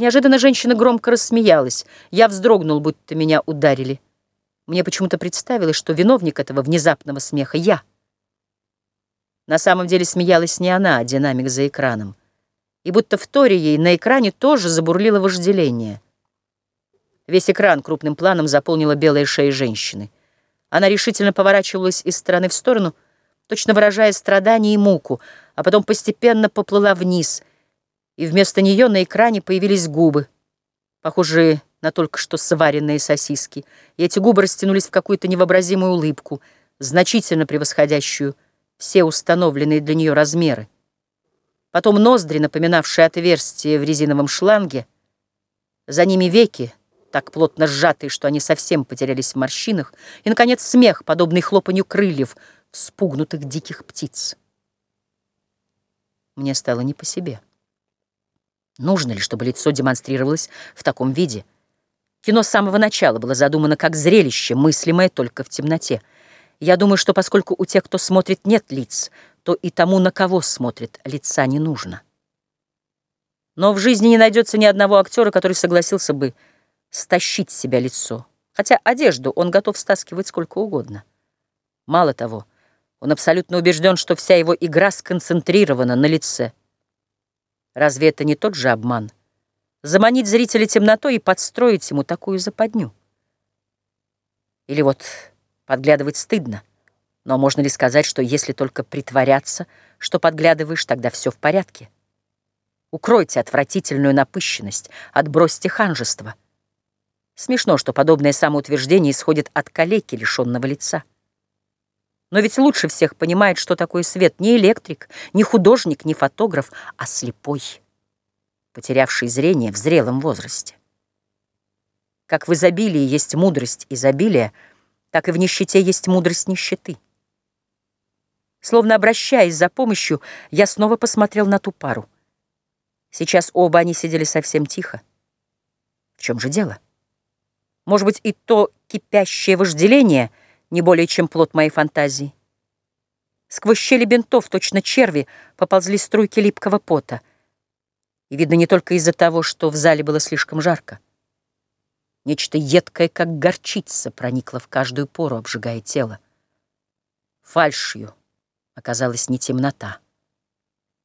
Неожиданно женщина громко рассмеялась. Я вздрогнул, будто меня ударили. Мне почему-то представилось, что виновник этого внезапного смеха — я. На самом деле смеялась не она, а динамик за экраном. И будто в торе ей на экране тоже забурлило вожделение. Весь экран крупным планом заполнила белая шея женщины. Она решительно поворачивалась из стороны в сторону, точно выражая страдания и муку, а потом постепенно поплыла вниз — и вместо нее на экране появились губы, похожие на только что сваренные сосиски, и эти губы растянулись в какую-то невообразимую улыбку, значительно превосходящую все установленные для нее размеры. Потом ноздри, напоминавшие отверстие в резиновом шланге, за ними веки, так плотно сжатые, что они совсем потерялись в морщинах, и, наконец, смех, подобный хлопанью крыльев спугнутых диких птиц. Мне стало не по себе. Нужно ли, чтобы лицо демонстрировалось в таком виде? Кино с самого начала было задумано как зрелище, мыслимое только в темноте. Я думаю, что поскольку у тех, кто смотрит, нет лиц, то и тому, на кого смотрит, лица не нужно. Но в жизни не найдется ни одного актера, который согласился бы стащить с себя лицо. Хотя одежду он готов стаскивать сколько угодно. Мало того, он абсолютно убежден, что вся его игра сконцентрирована на лице — Разве это не тот же обман? Заманить зрителя темнотой и подстроить ему такую западню? Или вот подглядывать стыдно. Но можно ли сказать, что если только притворяться, что подглядываешь, тогда все в порядке? Укройте отвратительную напыщенность, отбросьте ханжество. Смешно, что подобное самоутверждение исходит от калеки, лишенного лица. Но ведь лучше всех понимает, что такое свет. Не электрик, не художник, не фотограф, а слепой, потерявший зрение в зрелом возрасте. Как в изобилии есть мудрость изобилия, так и в нищете есть мудрость нищеты. Словно обращаясь за помощью, я снова посмотрел на ту пару. Сейчас оба они сидели совсем тихо. В чем же дело? Может быть, и то кипящее вожделение — не более чем плод моей фантазии. Сквозь щели бинтов, точно черви, поползли струйки липкого пота. И видно не только из-за того, что в зале было слишком жарко. Нечто едкое, как горчица, проникло в каждую пору, обжигая тело. Фальшью оказалась не темнота,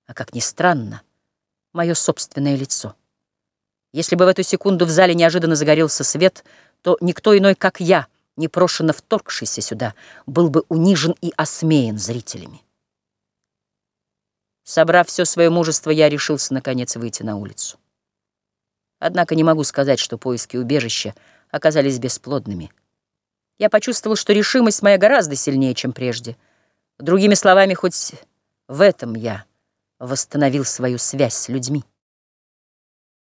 а, как ни странно, мое собственное лицо. Если бы в эту секунду в зале неожиданно загорелся свет, то никто иной, как я — непрошенно вторгшийся сюда, был бы унижен и осмеян зрителями. Собрав все свое мужество, я решился, наконец, выйти на улицу. Однако не могу сказать, что поиски убежища оказались бесплодными. Я почувствовал, что решимость моя гораздо сильнее, чем прежде. Другими словами, хоть в этом я восстановил свою связь с людьми.